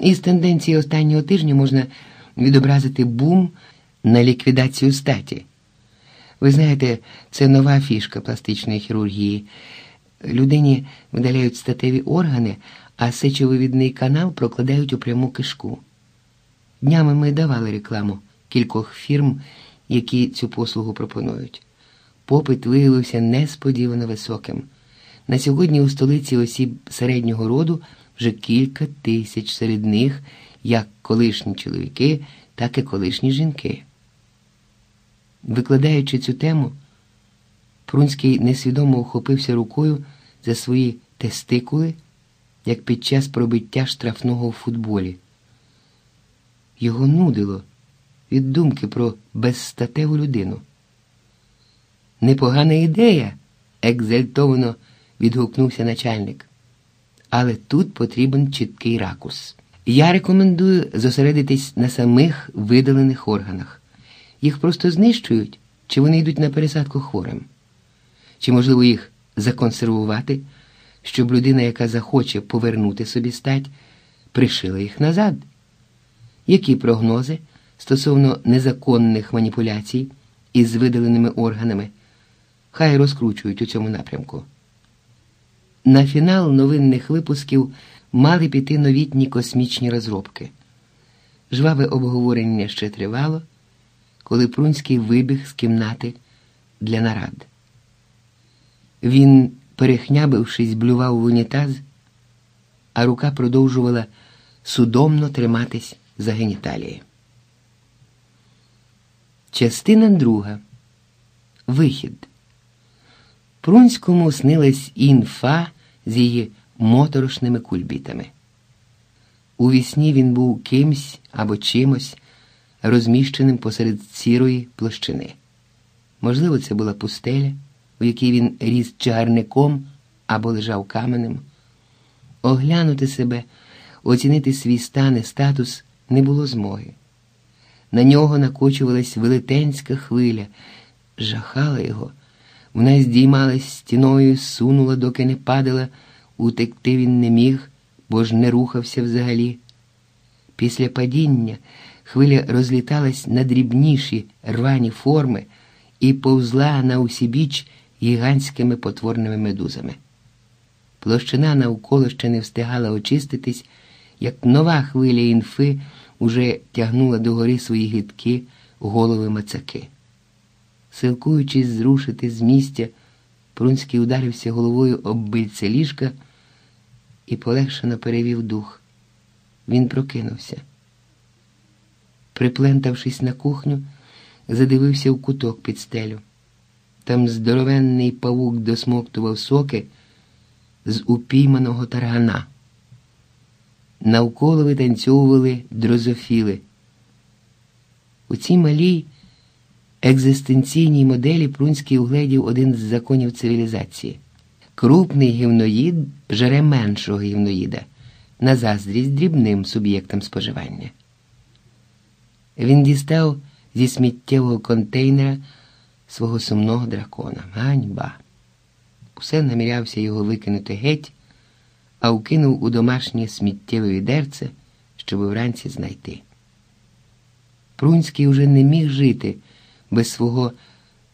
Із тенденції останнього тижня можна відобразити бум на ліквідацію статі. Ви знаєте, це нова фішка пластичної хірургії. Людині видаляють статеві органи, а сечовивідний канал прокладають у пряму кишку. Днями ми давали рекламу кількох фірм, які цю послугу пропонують. Попит виявився несподівано високим. На сьогодні у столиці осіб середнього роду вже кілька тисяч серед них як колишні чоловіки, так і колишні жінки. Викладаючи цю тему, Прунський несвідомо охопився рукою за свої тестикули, як під час пробиття штрафного у футболі. Його нудило від думки про безстатеву людину. Непогана ідея, екзальтовано відгукнувся начальник. Але тут потрібен чіткий ракурс. Я рекомендую зосередитись на самих видалених органах. Їх просто знищують, чи вони йдуть на пересадку хворим, чи можливо їх законсервувати, щоб людина, яка захоче повернути собі стать, пришила їх назад. Які прогнози стосовно незаконних маніпуляцій із видаленими органами? Хай розкручують у цьому напрямку. На фінал новинних випусків мали піти новітні космічні розробки. Жваве обговорення ще тривало, коли Прунський вибіг з кімнати для нарад. Він, перехнябившись, блював в унітаз, а рука продовжувала судомно триматись за геніталії. Частина друга. Вихід. Прунському снилась інфа з її моторошними кульбітами. У вісні він був кимсь або чимось, розміщеним посеред сірої площини. Можливо, це була пустеля, у якій він ріс чагарником або лежав каменем. Оглянути себе, оцінити свій стан і статус не було змоги. На нього накочувалась велетенська хвиля, жахала його. Вона здіймалась стіною, сунула, доки не падала, утекти він не міг, бо ж не рухався взагалі. Після падіння хвиля розліталась на дрібніші рвані форми і повзла на усібіч гігантськими потворними медузами. Площина навколо ще не встигала очиститись, як нова хвиля інфи уже тягнула догори свої гидкі голови мацаки. Силкуючись зрушити з місця, Прунський ударився головою об бильце ліжка і полегшено перевів дух. Він прокинувся. Приплентавшись на кухню, задивився в куток під стелю. Там здоровенний павук досмоктував соки з упійманого таргана. Навколо витанцьовували дрозофіли. У цій малій екзистенційній моделі Прунський угледів один з законів цивілізації. Крупний гівноїд жере меншого гівноїда на заздрість дрібним суб'єктам споживання. Він дістав зі сміттєвого контейнера свого сумного дракона. Ганьба. Усе намірявся його викинути геть, а вкинув у домашнє сміттєве відерце, щоб вранці знайти. Прунський уже не міг жити без свого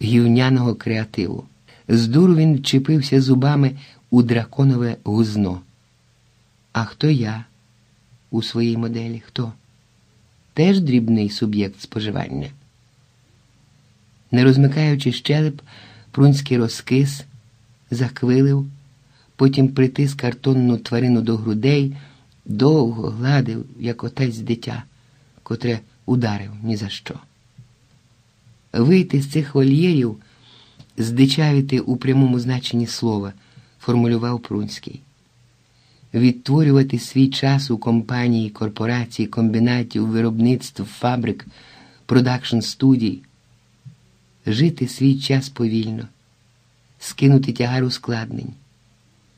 гівняного креативу. З дуру він чіпився зубами у драконове гузно. А хто я у своїй моделі? Хто? Теж дрібний суб'єкт споживання. Не розмикаючи щелеп, Прунський розкис, заквилив, потім притис картонну тварину до грудей, довго гладив, як отець дитя, котре ударив ні за що. Вийти з цих вольєрів, здичавіти у прямому значенні слова, формулював Прунський. Відтворювати свій час у компанії, корпорацій, комбінатів, виробництв, фабрик, продакшн студій, жити свій час повільно, скинути тягар ускладнень,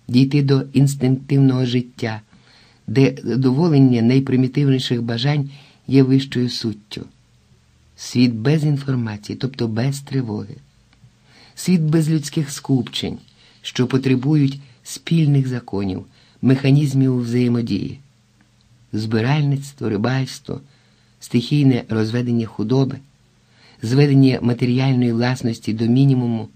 дійти до інстинктивного життя, де задоволення найпримітивніших бажань є вищою суттю світ без інформації, тобто без тривоги, світ без людських скупчень, що потребують спільних законів, механізмів взаємодії. збиральництво, рибальство, стихійне розведення худоби, зведення матеріальної власності до мінімуму